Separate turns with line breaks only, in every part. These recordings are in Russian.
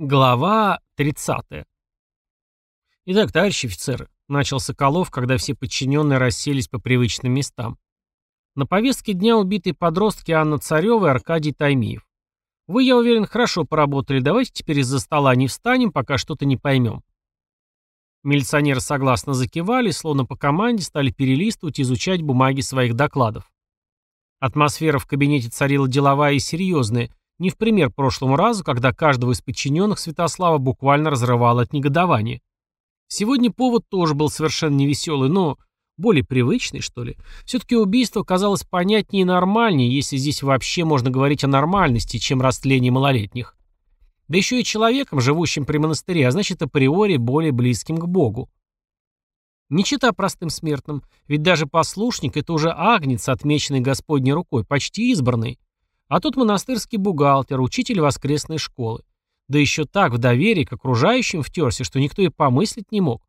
Глава 30. Итак, товарищи офицеры, начал Соколов, когда все подчиненные расселись по привычным местам. На повестке дня убитые подростки Анна Царева и Аркадий Таймиев. Вы, я уверен, хорошо поработали, давайте теперь из-за стола не встанем, пока что-то не поймем. Милиционеры согласно закивали, словно по команде стали перелистывать и изучать бумаги своих докладов. Атмосфера в кабинете царила деловая и серьезная, не в пример прошлому разу, когда каждого из подчиненных Святослава буквально разрывало от негодования. Сегодня повод тоже был совершенно невеселый, но более привычный, что ли. Все-таки убийство казалось понятнее и нормальнее, если здесь вообще можно говорить о нормальности, чем растление малолетних. Да еще и человеком, живущим при монастыре, а значит априори более близким к Богу. Не чита простым смертным, ведь даже послушник – это уже агнец, отмеченный Господней рукой, почти избранный. А тут монастырский бухгалтер, учитель воскресной школы. Да еще так в доверии к окружающим втерся, что никто и помыслить не мог.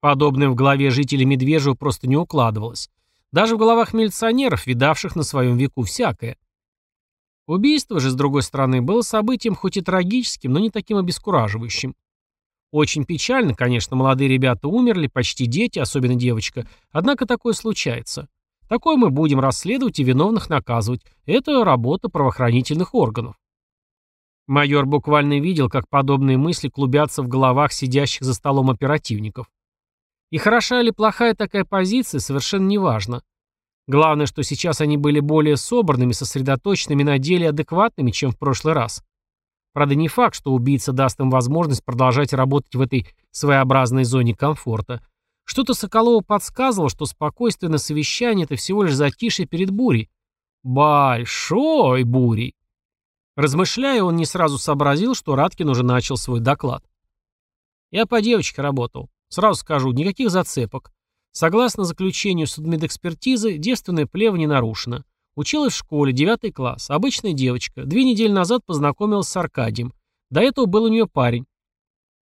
Подобное в голове жителей Медвежьего просто не укладывалось. Даже в головах милиционеров, видавших на своем веку всякое. Убийство же, с другой стороны, было событием хоть и трагическим, но не таким обескураживающим. Очень печально, конечно, молодые ребята умерли, почти дети, особенно девочка, однако такое случается. Такое мы будем расследовать и виновных наказывать. Это работа правоохранительных органов. Майор буквально видел, как подобные мысли клубятся в головах сидящих за столом оперативников. И хороша или плохая такая позиция, совершенно неважно. Главное, что сейчас они были более собранными, сосредоточенными на деле адекватными, чем в прошлый раз. Правда, не факт, что убийца даст им возможность продолжать работать в этой своеобразной зоне комфорта. Что-то Соколову подсказывало, что спокойствие на совещании – это всего лишь затишье перед бурей. Большой бурей. Размышляя, он не сразу сообразил, что Раткин уже начал свой доклад. «Я по девочке работал. Сразу скажу, никаких зацепок. Согласно заключению судмедэкспертизы, девственная плева не нарушена. Училась в школе, девятый класс, обычная девочка. Две недели назад познакомилась с Аркадием. До этого был у нее парень.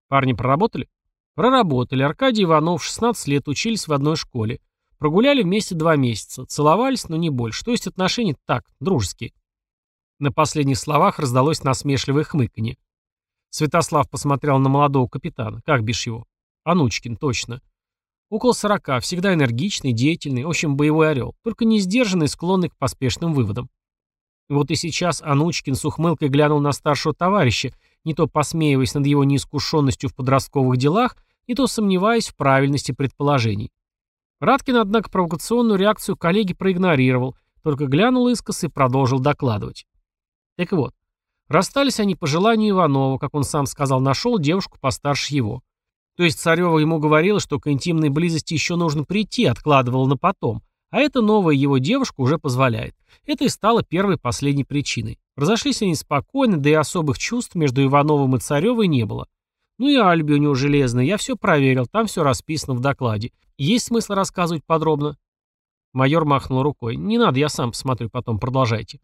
Парни проработали? Проработали. Аркадий Иванов, 16 лет, учились в одной школе. Прогуляли вместе два месяца. Целовались, но не больше. То есть отношения так, дружеские. На последних словах раздалось насмешливое хмыканье. Святослав посмотрел на молодого капитана. Как бишь его? Анучкин, точно. Около сорока, всегда энергичный, деятельный, в общем, боевой орел, только не сдержанный, склонный к поспешным выводам. Вот и сейчас Анучкин с ухмылкой глянул на старшего товарища, не то посмеиваясь над его неискушенностью в подростковых делах, не то сомневаясь в правильности предположений. Раткин, однако, провокационную реакцию коллеги проигнорировал, только глянул искоса и продолжил докладывать. Так вот, расстались они по желанию Иванова, как он сам сказал, нашел девушку постарше его. То есть Царева ему говорила, что к интимной близости еще нужно прийти, откладывала на потом, а эта новая его девушка уже позволяет. Это и стало первой последней причиной. Разошлись они спокойно, да и особых чувств между Ивановым и Царевой не было. Ну и Альби у него железная, я все проверил, там все расписано в докладе. Есть смысл рассказывать подробно? Майор махнул рукой. Не надо, я сам посмотрю, потом продолжайте.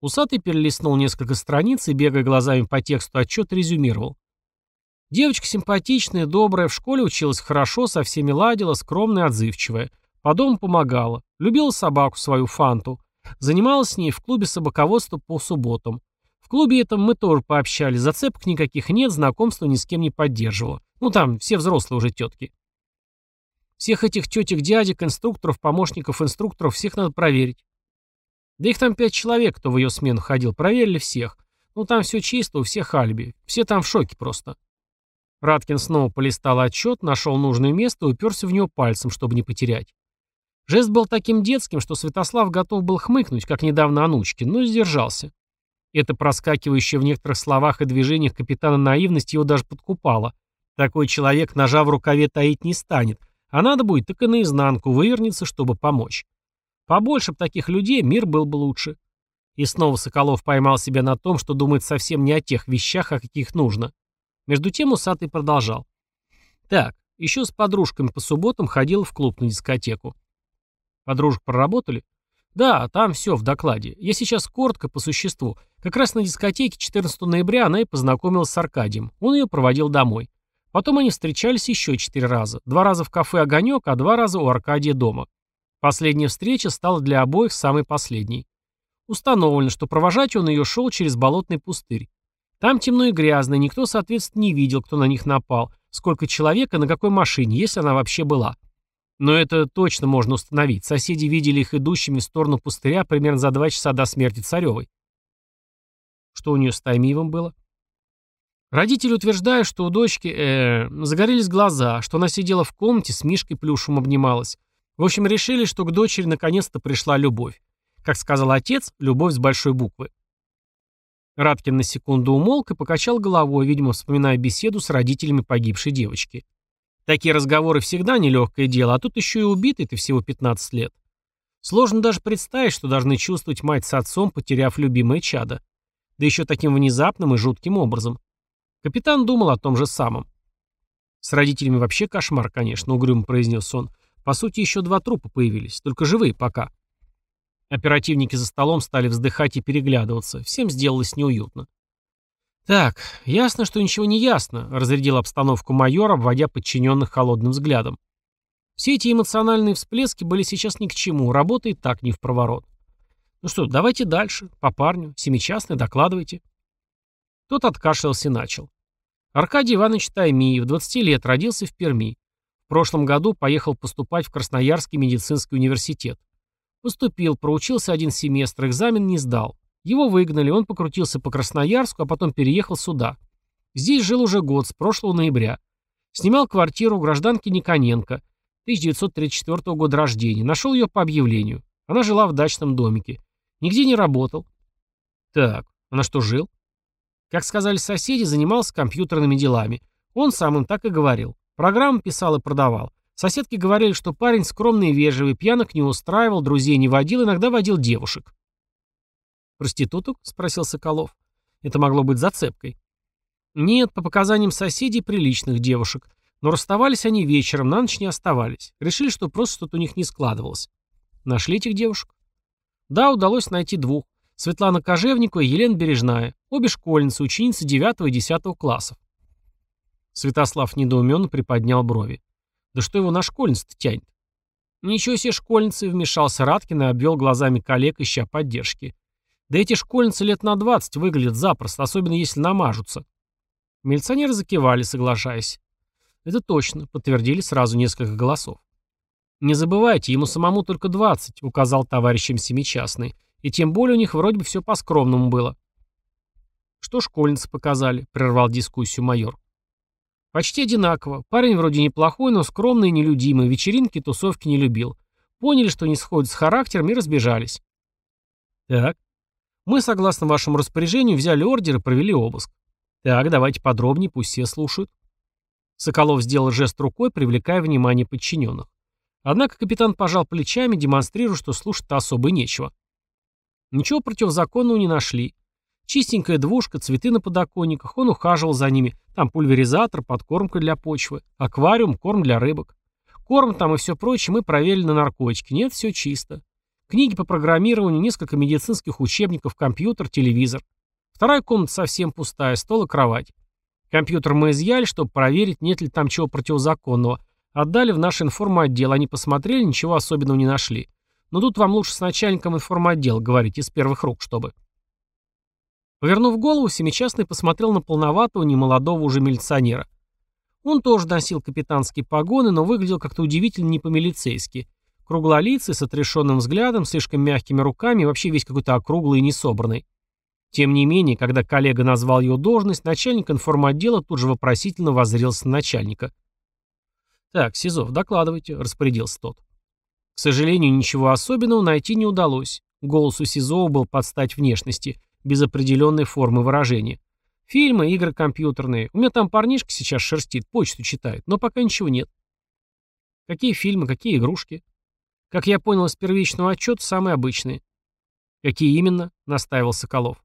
Усатый перелистнул несколько страниц и, бегая глазами по тексту отчета, резюмировал. Девочка симпатичная, добрая, в школе училась хорошо, со всеми ладила, скромная, отзывчивая. По дому помогала. Любила собаку свою, Фанту. Занималась с ней в клубе собаководства по субботам. В клубе этом мы тоже пообщались, зацепок никаких нет, знакомства ни с кем не поддерживала. Ну там все взрослые уже тетки. Всех этих тетек, дядек, инструкторов, помощников инструкторов, всех надо проверить. Да их там пять человек, кто в ее смену ходил, проверили всех. Ну там все чисто, у всех альби. Все там в шоке просто. Раткин снова полистал отчет, нашел нужное место и уперся в него пальцем, чтобы не потерять. Жест был таким детским, что Святослав готов был хмыкнуть, как недавно Анучкин, но сдержался. Это проскакивающая в некоторых словах и движениях капитана наивность его даже подкупала. Такой человек ножа в рукаве таить не станет, а надо будет так и наизнанку вывернется, чтобы помочь. Побольше б таких людей, мир был бы лучше. И снова Соколов поймал себя на том, что думает совсем не о тех вещах, о каких нужно. Между тем усатый продолжал. Так, еще с подружками по субботам ходил в клуб на дискотеку. Подружек проработали? Да, там все в докладе. Я сейчас коротко по существу. Как раз на дискотеке 14 ноября она и познакомилась с Аркадием. Он ее проводил домой. Потом они встречались еще четыре раза. Два раза в кафе «Огонек», а два раза у Аркадия дома. Последняя встреча стала для обоих самой последней. Установлено, что провожать он ее шел через болотный пустырь. Там темно и грязно, никто, соответственно, не видел, кто на них напал, сколько человек и на какой машине, если она вообще была. Но это точно можно установить. Соседи видели их идущими в сторону пустыря примерно за два часа до смерти Царевой. Что у нее с Таймиевым было? Родители утверждают, что у дочки э, загорелись глаза, что она сидела в комнате с Мишкой плюшем обнималась. В общем, решили, что к дочери наконец-то пришла любовь. Как сказал отец, любовь с большой буквы. Радкин на секунду умолк и покачал головой, видимо, вспоминая беседу с родителями погибшей девочки. Такие разговоры всегда нелегкое дело, а тут еще и убитый-то всего 15 лет. Сложно даже представить, что должны чувствовать мать с отцом, потеряв любимое чадо. Да еще таким внезапным и жутким образом. Капитан думал о том же самом. «С родителями вообще кошмар, конечно», — угрюмо произнес он. «По сути, еще два трупа появились, только живые пока». Оперативники за столом стали вздыхать и переглядываться. Всем сделалось неуютно. «Так, ясно, что ничего не ясно», — разрядил обстановку майор, обводя подчиненных холодным взглядом. Все эти эмоциональные всплески были сейчас ни к чему, работа и так не в проворот. «Ну что, давайте дальше, по парню, семичастный, докладывайте». Тот откашлялся и начал. Аркадий Иванович Таймиев, 20 лет, родился в Перми. В прошлом году поехал поступать в Красноярский медицинский университет. Поступил, проучился один семестр, экзамен не сдал. Его выгнали, он покрутился по Красноярску, а потом переехал сюда. Здесь жил уже год, с прошлого ноября. Снимал квартиру у гражданки Никоненко, 1934 года рождения. Нашел ее по объявлению. Она жила в дачном домике. Нигде не работал. Так, а на что жил? Как сказали соседи, занимался компьютерными делами. Он сам им так и говорил. Программу писал и продавал. Соседки говорили, что парень скромный и вежливый, пьянок не устраивал, друзей не водил, иногда водил девушек. «Проституток?» — спросил Соколов. Это могло быть зацепкой. Нет, по показаниям соседей, приличных девушек. Но расставались они вечером, на ночь не оставались. Решили, что просто что-то у них не складывалось. Нашли этих девушек? Да, удалось найти двух. Светлана Кожевникова и Елена Бережная. Обе школьницы, ученицы 9 и 10 классов. Святослав недоуменно приподнял брови. Да что его на школьниц-то тянет? Ничего себе школьницы, вмешался Раткин и обвел глазами коллег, ища поддержки. Да эти школьницы лет на 20 выглядят запросто, особенно если намажутся. Милиционеры закивали, соглашаясь. Это точно, подтвердили сразу несколько голосов. «Не забывайте, ему самому только 20», — указал товарищем семичастный. «И тем более у них вроде бы все по-скромному было». «Что школьницы показали?» — прервал дискуссию майор. «Почти одинаково. Парень вроде неплохой, но скромный и нелюдимый. Вечеринки, тусовки не любил. Поняли, что не сходят с характером и разбежались». «Так, мы, согласно вашему распоряжению, взяли ордер и провели обыск. Так, давайте подробнее, пусть все слушают. Соколов сделал жест рукой, привлекая внимание подчиненных. Однако капитан пожал плечами, демонстрируя, что слушать-то особо нечего. Ничего противозаконного не нашли. Чистенькая двушка, цветы на подоконниках, он ухаживал за ними. Там пульверизатор, подкормка для почвы, аквариум, корм для рыбок. Корм там и все прочее мы проверили на наркотики. Нет, все чисто. Книги по программированию, несколько медицинских учебников, компьютер, телевизор. Вторая комната совсем пустая, стол и кровать. Компьютер мы изъяли, чтобы проверить, нет ли там чего противозаконного. Отдали в наш информотдел, они посмотрели, ничего особенного не нашли. Но тут вам лучше с начальником информотдела говорить, из первых рук, чтобы. Повернув голову, Семичастный посмотрел на полноватого, немолодого уже милиционера. Он тоже носил капитанские погоны, но выглядел как-то удивительно не по-милицейски. Круглолицый, с отрешенным взглядом, слишком мягкими руками вообще весь какой-то округлый и несобранный. Тем не менее, когда коллега назвал его должность, начальник информотдела тут же вопросительно воззрелся на начальника. «Так, Сизов, докладывайте», — распорядился тот. К сожалению, ничего особенного найти не удалось. Голос у Сизова был под стать внешности, без определенной формы выражения. Фильмы, игры компьютерные. У меня там парнишка сейчас шерстит, почту читает, но пока ничего нет. Какие фильмы, какие игрушки? Как я понял из первичного отчета, самые обычные. Какие именно? Настаивал Соколов.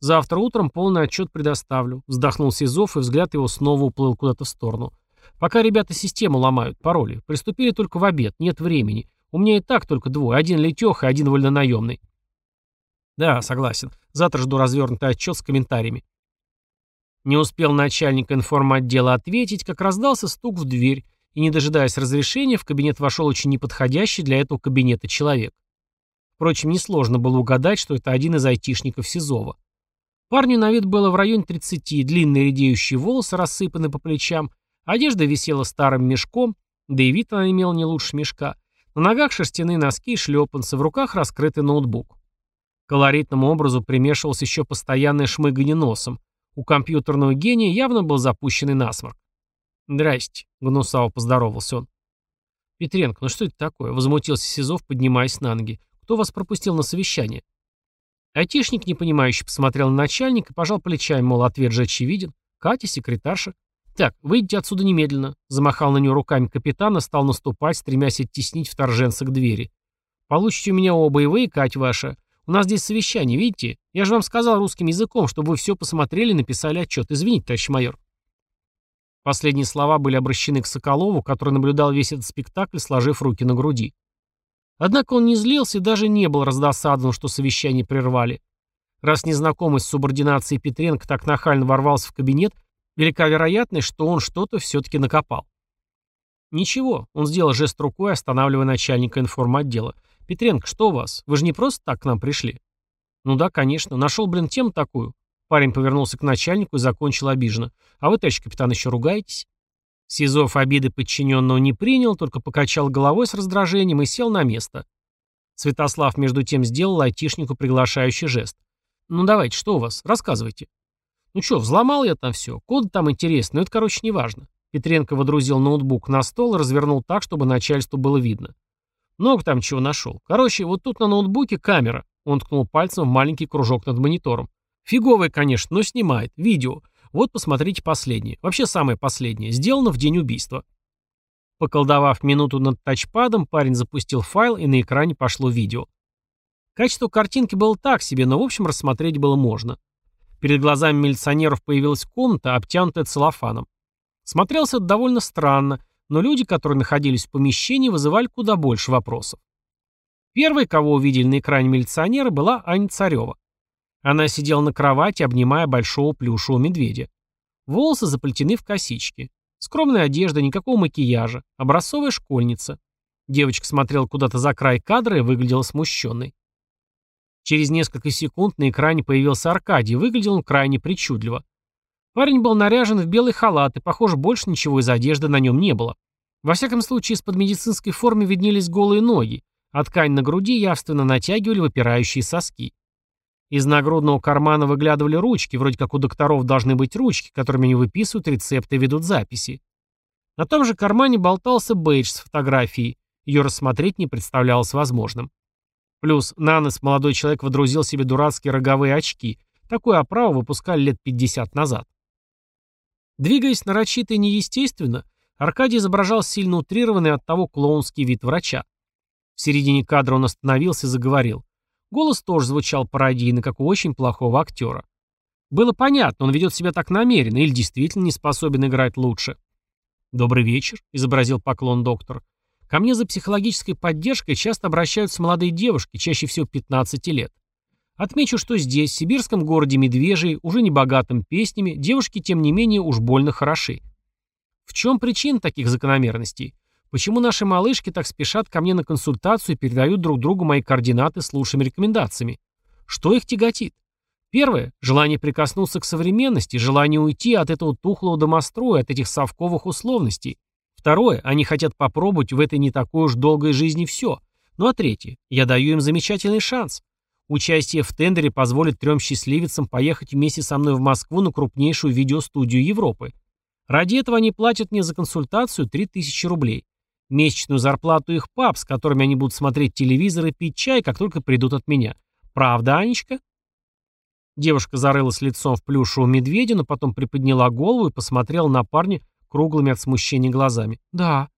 Завтра утром полный отчет предоставлю. Вздохнул Сизов, и взгляд его снова уплыл куда-то в сторону. Пока ребята систему ломают, пароли. Приступили только в обед, нет времени. У меня и так только двое. Один летеха и один вольнонаемный. Да, согласен. Завтра жду развернутый отчет с комментариями. Не успел начальник информотдела ответить, как раздался стук в дверь, и, не дожидаясь разрешения, в кабинет вошел очень неподходящий для этого кабинета человек. Впрочем, несложно было угадать, что это один из айтишников Сизова. Парню на вид было в районе 30, длинные редеющие волосы рассыпаны по плечам, одежда висела старым мешком, да и вид она имела не лучше мешка. На ногах шерстяные носки и шлепанцы, в руках раскрытый ноутбук. К колоритному образу примешивался еще постоянное шмыганье носом. У компьютерного гения явно был запущенный насморк. «Здрасте», — гнусаво поздоровался он. «Петренко, ну что это такое?» — возмутился Сизов, поднимаясь на ноги. «Кто вас пропустил на совещание?» Айтишник, непонимающе, посмотрел на начальника и пожал плечами, мол, ответ же очевиден. Катя, секретарша. «Так, выйдите отсюда немедленно», — замахал на нее руками капитан и стал наступать, стремясь оттеснить вторженца к двери. «Получите у меня оба, и вы, и Кать ваша. У нас здесь совещание, видите? Я же вам сказал русским языком, чтобы вы все посмотрели и написали отчет. Извините, товарищ майор». Последние слова были обращены к Соколову, который наблюдал весь этот спектакль, сложив руки на груди. Однако он не злился и даже не был раздосадан, что совещание прервали. Раз незнакомый с субординацией Петренко так нахально ворвался в кабинет, велика вероятность, что он что-то все-таки накопал. Ничего, он сделал жест рукой, останавливая начальника информотдела. «Петренко, что у вас? Вы же не просто так к нам пришли?» «Ну да, конечно. Нашел, блин, тему такую». Парень повернулся к начальнику и закончил обиженно. «А вы, товарищ капитан, еще ругаетесь?» Сизов обиды подчиненного не принял, только покачал головой с раздражением и сел на место. Святослав между тем сделал айтишнику приглашающий жест. «Ну давайте, что у вас? Рассказывайте». «Ну что, взломал я там все. Код там интересный, но это, короче, не важно». Петренко водрузил ноутбук на стол и развернул так, чтобы начальству было видно. Много там чего нашел. Короче, вот тут на ноутбуке камера. Он ткнул пальцем в маленький кружок над монитором. Фиговая, конечно, но снимает. Видео. Вот посмотрите последнее. Вообще самое последнее. Сделано в день убийства. Поколдовав минуту над тачпадом, парень запустил файл, и на экране пошло видео. Качество картинки было так себе, но в общем рассмотреть было можно. Перед глазами милиционеров появилась комната, обтянутая целлофаном. Смотрелся это довольно странно, но люди, которые находились в помещении, вызывали куда больше вопросов. Первой, кого увидели на экране милиционера, была Аня Царева. Она сидела на кровати, обнимая большого плюшевого медведя. Волосы заплетены в косички. Скромная одежда, никакого макияжа. Образцовая школьница. Девочка смотрела куда-то за край кадра и выглядела смущенной. Через несколько секунд на экране появился Аркадий, выглядел он крайне причудливо. Парень был наряжен в белый халат, и, похоже, больше ничего из одежды на нем не было. Во всяком случае, из-под медицинской формы виднелись голые ноги, а ткань на груди явственно натягивали выпирающие соски. Из нагрудного кармана выглядывали ручки, вроде как у докторов должны быть ручки, которыми они выписывают рецепты и ведут записи. На том же кармане болтался бейдж с фотографией. Ее рассмотреть не представлялось возможным. Плюс на нос молодой человек водрузил себе дурацкие роговые очки. Такую оправу выпускали лет 50 назад. Двигаясь нарочито и неестественно, Аркадий изображал сильно утрированный от того клоунский вид врача. В середине кадра он остановился и заговорил. Голос тоже звучал пародийно, как у очень плохого актера. Было понятно, он ведет себя так намеренно или действительно не способен играть лучше. «Добрый вечер», — изобразил поклон доктор. «Ко мне за психологической поддержкой часто обращаются молодые девушки, чаще всего 15 лет. Отмечу, что здесь, в сибирском городе Медвежий, уже не богатым песнями, девушки, тем не менее, уж больно хороши. В чем причина таких закономерностей? Почему наши малышки так спешат ко мне на консультацию и передают друг другу мои координаты с лучшими рекомендациями? Что их тяготит? Первое – желание прикоснуться к современности, желание уйти от этого тухлого домостроя, от этих совковых условностей. Второе – они хотят попробовать в этой не такой уж долгой жизни все. Ну а третье – я даю им замечательный шанс. Участие в тендере позволит трем счастливицам поехать вместе со мной в Москву на крупнейшую видеостудию Европы. Ради этого они платят мне за консультацию 3000 рублей. Месячную зарплату их пап, с которыми они будут смотреть телевизор и пить чай, как только придут от меня. Правда, Анечка?» Девушка зарылась лицом в плюшевого медведя, но потом приподняла голову и посмотрела на парня круглыми от смущения глазами. «Да».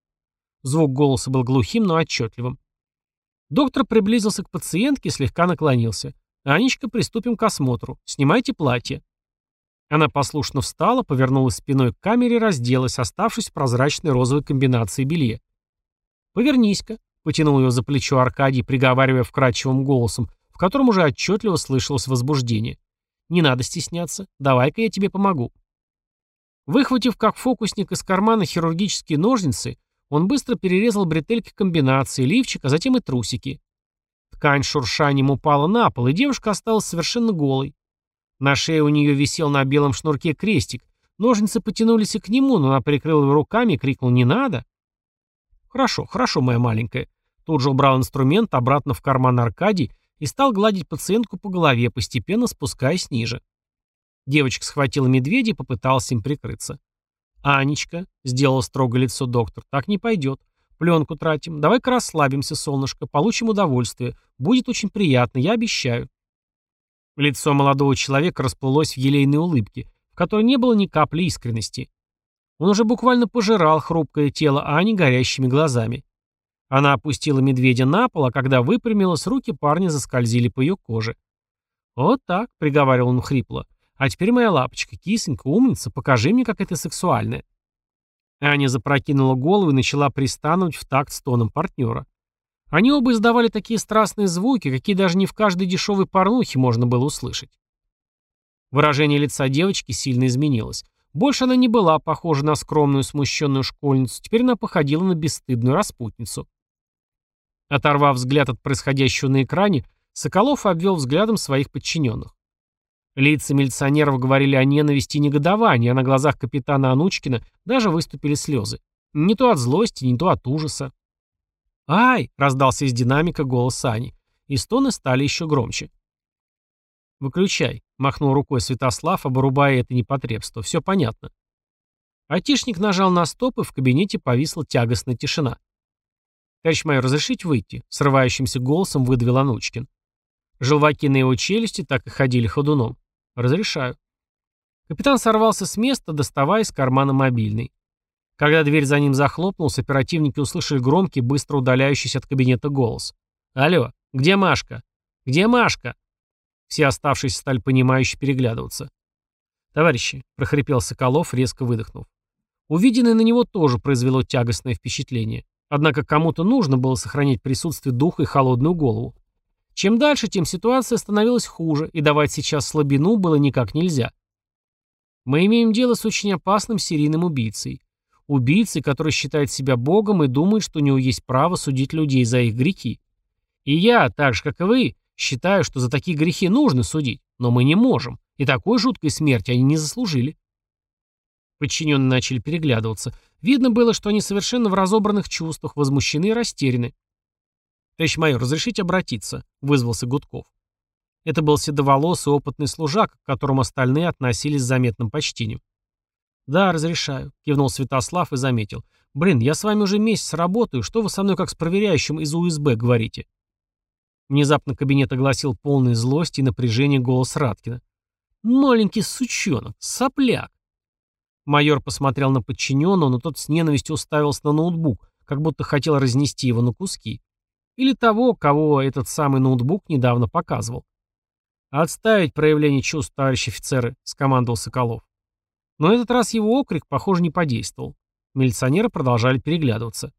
Звук голоса был глухим, но отчетливым. Доктор приблизился к пациентке и слегка наклонился. «Анечка, приступим к осмотру. Снимайте платье». Она послушно встала, повернулась спиной к камере и разделась, оставшись в прозрачной розовой комбинации белье. «Повернись-ка», — потянул ее за плечо Аркадий, приговаривая вкрадчивым голосом, в котором уже отчетливо слышалось возбуждение. «Не надо стесняться. Давай-ка я тебе помогу». Выхватив как фокусник из кармана хирургические ножницы, он быстро перерезал бретельки комбинации, лифчик, а затем и трусики. Ткань шуршанием упала на пол, и девушка осталась совершенно голой. На шее у нее висел на белом шнурке крестик. Ножницы потянулись и к нему, но она прикрыла его руками и крикнул «Не надо!» «Хорошо, хорошо, моя маленькая». Тут же убрал инструмент обратно в карман Аркадий и стал гладить пациентку по голове, постепенно спускаясь ниже. Девочка схватила медведя и попыталась им прикрыться. «Анечка», — сделала строго лицо доктор, — «так не пойдет. Пленку тратим. Давай-ка расслабимся, солнышко, получим удовольствие. Будет очень приятно, я обещаю». Лицо молодого человека расплылось в елейной улыбке, в которой не было ни капли искренности. Он уже буквально пожирал хрупкое тело Ани горящими глазами. Она опустила медведя на пол, а когда выпрямилась, руки парня заскользили по ее коже. «Вот так», — приговаривал он хрипло. «А теперь, моя лапочка, кисонька, умница, покажи мне, как это сексуальное». Аня запрокинула голову и начала пристануть в такт с тоном партнера. Они оба издавали такие страстные звуки, какие даже не в каждой дешевой порнухе можно было услышать. Выражение лица девочки сильно изменилось. Больше она не была похожа на скромную смущенную школьницу, теперь она походила на бесстыдную распутницу. Оторвав взгляд от происходящего на экране, Соколов обвел взглядом своих подчиненных. Лица милиционеров говорили о ненависти и негодовании, а на глазах капитана Анучкина даже выступили слезы. Не то от злости, не то от ужаса. «Ай!» — раздался из динамика голос Ани, и стоны стали еще громче. «Выключай», — махнул рукой Святослав, обрубая это непотребство. «Все понятно». Айтишник нажал на стоп, и в кабинете повисла тягостная тишина. «Товарищ майор, разрешите выйти?» — срывающимся голосом выдавил Анучкин. Желваки на его челюсти так и ходили ходуном. «Разрешаю». Капитан сорвался с места, доставая из кармана мобильный. Когда дверь за ним захлопнулась, оперативники услышали громкий, быстро удаляющийся от кабинета голос. «Алло, где Машка? Где Машка?» Все оставшиеся стали понимающе переглядываться. «Товарищи», — прохрипел Соколов, резко выдохнув. Увиденное на него тоже произвело тягостное впечатление. Однако кому-то нужно было сохранять присутствие духа и холодную голову. Чем дальше, тем ситуация становилась хуже, и давать сейчас слабину было никак нельзя. Мы имеем дело с очень опасным серийным убийцей. Убийцей, который считает себя богом и думает, что у него есть право судить людей за их грехи. И я, так же как и вы, считаю, что за такие грехи нужно судить, но мы не можем, и такой жуткой смерти они не заслужили. Подчиненные начали переглядываться. Видно было, что они совершенно в разобранных чувствах, возмущены и растеряны. «Товарищ майор, разрешите обратиться?» — вызвался Гудков. Это был седоволосый опытный служак, к которому остальные относились с заметным почтением. «Да, разрешаю», — кивнул Святослав и заметил. «Блин, я с вами уже месяц работаю, что вы со мной как с проверяющим из УСБ говорите?» Внезапно кабинет огласил полный злости и напряжение голос Раткина. «Маленький сучонок, сопляк!» Майор посмотрел на подчиненного, но тот с ненавистью уставился на ноутбук, как будто хотел разнести его на куски. Или того, кого этот самый ноутбук недавно показывал. «Отставить проявление чувств, товарищ офицеры», — скомандовал Соколов. Но этот раз его окрик, похоже, не подействовал. Милиционеры продолжали переглядываться.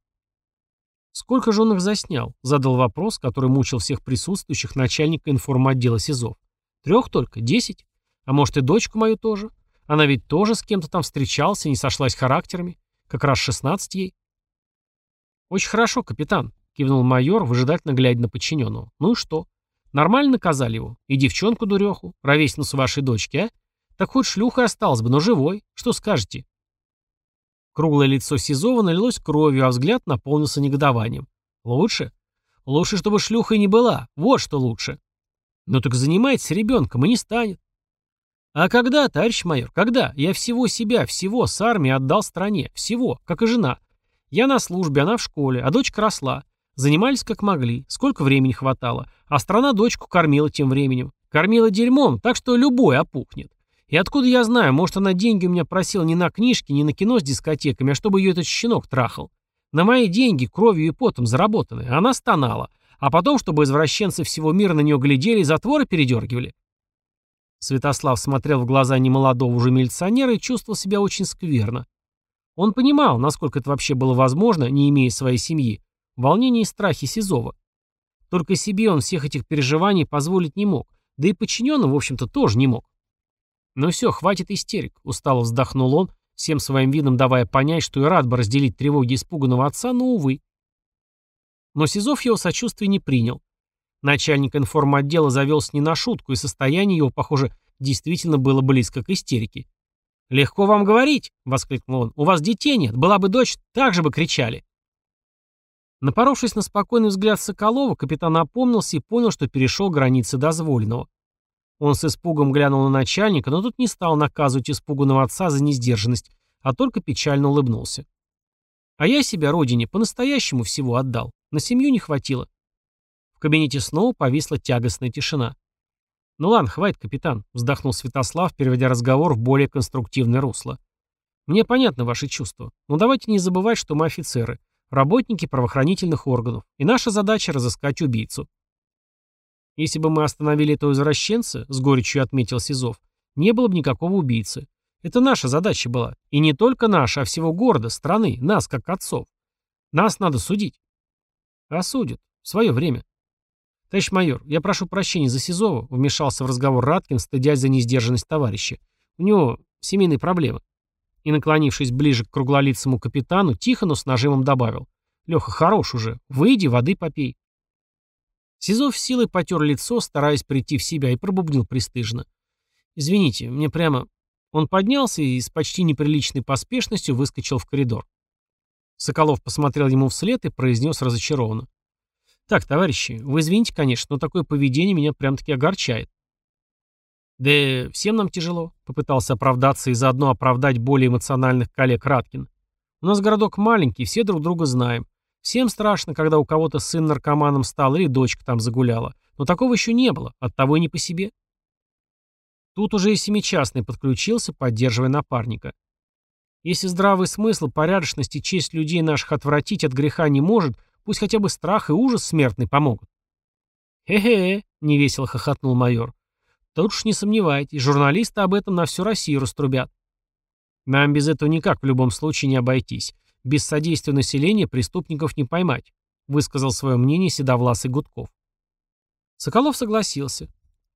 «Сколько же он их заснял?» — задал вопрос, который мучил всех присутствующих начальника информотдела СИЗОВ. «Трех только? Десять? А может и дочку мою тоже? Она ведь тоже с кем-то там встречался не сошлась характерами. Как раз шестнадцать ей». «Очень хорошо, капитан», — кивнул майор, выжидательно глядя на подчиненного. «Ну и что? Нормально наказали его? И девчонку-дуреху, ровесницу вашей дочки, а? Так хоть шлюхой осталось бы, но живой. Что скажете?» Круглое лицо Сизова налилось кровью, а взгляд наполнился негодованием. «Лучше? Лучше, чтобы шлюхой не была. Вот что лучше. Ну так занимайтесь ребенком, и не станет. А когда, товарищ майор, когда? Я всего себя, всего с армии отдал стране. Всего, как и жена. Я на службе, она в школе, а дочка росла. Занимались как могли, сколько времени хватало. А страна дочку кормила тем временем. Кормила дерьмом, так что любой опухнет. И откуда я знаю, может, она деньги у меня просила не на книжки, не на кино с дискотеками, а чтобы ее этот щенок трахал. На мои деньги, кровью и потом заработанные. Она стонала. А потом, чтобы извращенцы всего мира на нее глядели и затворы передергивали. Святослав смотрел в глаза немолодого уже милиционера и чувствовал себя очень скверно. Он понимал, насколько это вообще было возможно, не имея своей семьи, волнение и страхи Сизова. Только себе он всех этих переживаний позволить не мог, да и подчиненным, в общем-то, тоже не мог. «Ну все, хватит истерик», — устало вздохнул он, всем своим видом давая понять, что и рад бы разделить тревоги испуганного отца, но, увы. Но Сизов его сочувствия не принял. Начальник информотдела завелся не на шутку, и состояние его, похоже, действительно было близко к истерике. «Легко вам говорить!» — воскликнул он. «У вас детей нет. Была бы дочь, так же бы кричали». Напоровшись на спокойный взгляд Соколова, капитан опомнился и понял, что перешел границы дозволенного. Он с испугом глянул на начальника, но тут не стал наказывать испуганного отца за несдержанность, а только печально улыбнулся. А я себя родине по-настоящему всего отдал. На семью не хватило. В кабинете снова повисла тягостная тишина. «Ну ладно, хватит, капитан», — вздохнул Святослав, переводя разговор в более конструктивное русло. «Мне понятны ваши чувства, но давайте не забывать, что мы офицеры, работники правоохранительных органов, и наша задача — разыскать убийцу. Если бы мы остановили этого извращенца, с горечью отметил Сизов, не было бы никакого убийцы. Это наша задача была. И не только наша, а всего города, страны, нас, как отцов. Нас надо судить. Осудят. В свое время. Товарищ майор, я прошу прощения за Сизова, вмешался в разговор Раткин, стыдясь за несдержанность товарища. У него семейные проблемы. И, наклонившись ближе к круглолицому капитану, тихо, но с нажимом добавил. Леха, хорош уже. Выйди, воды попей. Сизов силой потер лицо, стараясь прийти в себя, и пробубнил пристыжно. «Извините, мне прямо...» Он поднялся и с почти неприличной поспешностью выскочил в коридор. Соколов посмотрел ему вслед и произнес разочарованно. «Так, товарищи, вы извините, конечно, но такое поведение меня прям-таки огорчает». «Да всем нам тяжело», — попытался оправдаться и заодно оправдать более эмоциональных коллег Раткин. «У нас городок маленький, все друг друга знаем. Всем страшно, когда у кого-то сын наркоманом стал или дочка там загуляла. Но такого еще не было, оттого и не по себе. Тут уже и семичастный подключился, поддерживая напарника. Если здравый смысл, порядочность и честь людей наших отвратить от греха не может, пусть хотя бы страх и ужас смертный помогут. «Хе-хе», — невесело хохотнул майор. «Тут уж не сомневайтесь, журналисты об этом на всю Россию раструбят. Нам без этого никак в любом случае не обойтись. Без содействия населения преступников не поймать, высказал свое мнение седовласый Гудков. Соколов согласился.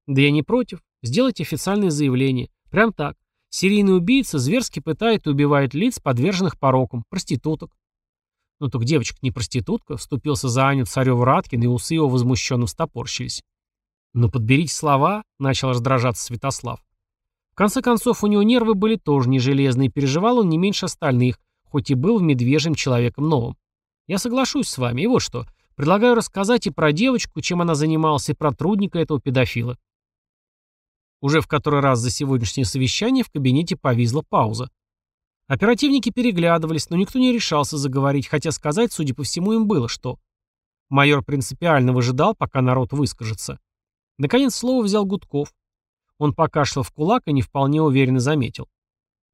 Да я не против. Сделайте официальное заявление. Прям так. Серийный убийца зверски пытает и убивает лиц, подверженных порокам, проституток. Ну так девочка не проститутка, вступился за Аню Царев Раткин, и усы его возмущенно встопорщились. Ну подберите слова, начал раздражаться Святослав. В конце концов, у него нервы были тоже не железные, переживал он не меньше остальных, хоть и был в медвежьим человеком новым. Я соглашусь с вами, и вот что. Предлагаю рассказать и про девочку, чем она занималась, и про трудника этого педофила. Уже в который раз за сегодняшнее совещание в кабинете повисла пауза. Оперативники переглядывались, но никто не решался заговорить, хотя сказать, судя по всему, им было что. Майор принципиально выжидал, пока народ выскажется. Наконец слово взял Гудков. Он покашлял в кулак и не вполне уверенно заметил.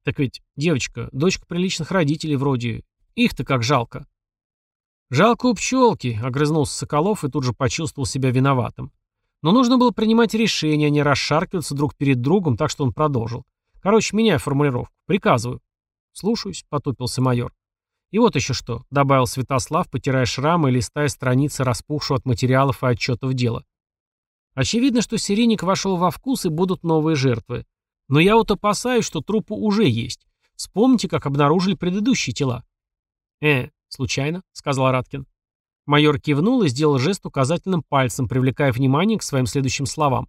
Так ведь девочка, дочка приличных родителей вроде. Их-то как жалко. Жалко у пчелки, огрызнулся Соколов и тут же почувствовал себя виноватым. Но нужно было принимать решение, а не расшаркиваться друг перед другом, так что он продолжил. Короче, меняй формулировку. Приказываю. Слушаюсь, потупился майор. И вот еще что, добавил Святослав, потирая шрамы и листая страницы распухшего от материалов и отчетов дела. Очевидно, что серийник вошел во вкус и будут новые жертвы. Но я вот опасаюсь, что трупы уже есть. Вспомните, как обнаружили предыдущие тела. «Э, случайно», — сказал Раткин. Майор кивнул и сделал жест указательным пальцем, привлекая внимание к своим следующим словам.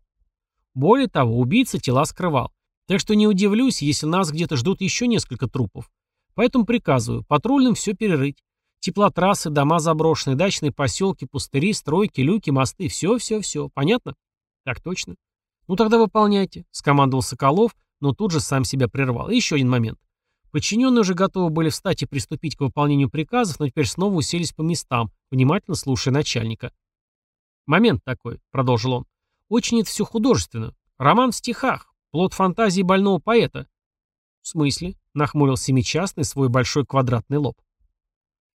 Более того, убийца тела скрывал. Так что не удивлюсь, если нас где-то ждут еще несколько трупов. Поэтому приказываю патрульным все перерыть. Теплотрассы, дома заброшенные, дачные поселки, пустыри, стройки, люки, мосты. Все-все-все. Понятно? Так точно. «Ну тогда выполняйте», — скомандовал Соколов, но тут же сам себя прервал. И еще один момент. Подчиненные уже готовы были встать и приступить к выполнению приказов, но теперь снова уселись по местам, внимательно слушая начальника. «Момент такой», — продолжил он. «Очень это все художественно. Роман в стихах, плод фантазии больного поэта». «В смысле?» — нахмурил семичастный свой большой квадратный лоб.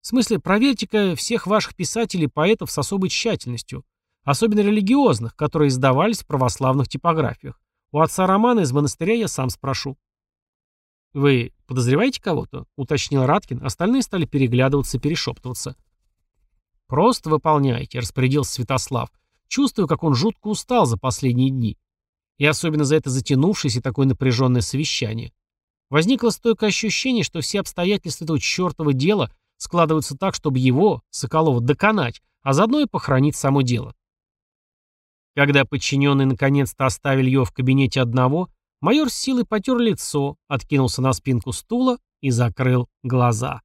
«В смысле, проверьте-ка всех ваших писателей и поэтов с особой тщательностью. Особенно религиозных, которые издавались в православных типографиях. У отца Романа из монастыря я сам спрошу. «Вы подозреваете кого-то?» — уточнил Раткин. Остальные стали переглядываться и перешептываться. «Просто выполняйте», — распорядился Святослав. Чувствую, как он жутко устал за последние дни. И особенно за это затянувшееся и такое напряженное совещание. Возникло стойкое ощущение, что все обстоятельства этого чертова дела складываются так, чтобы его, Соколова, доконать, а заодно и похоронить само дело. Когда подчиненные наконец-то оставили ее в кабинете одного, майор с силой потер лицо, откинулся на спинку стула и закрыл глаза.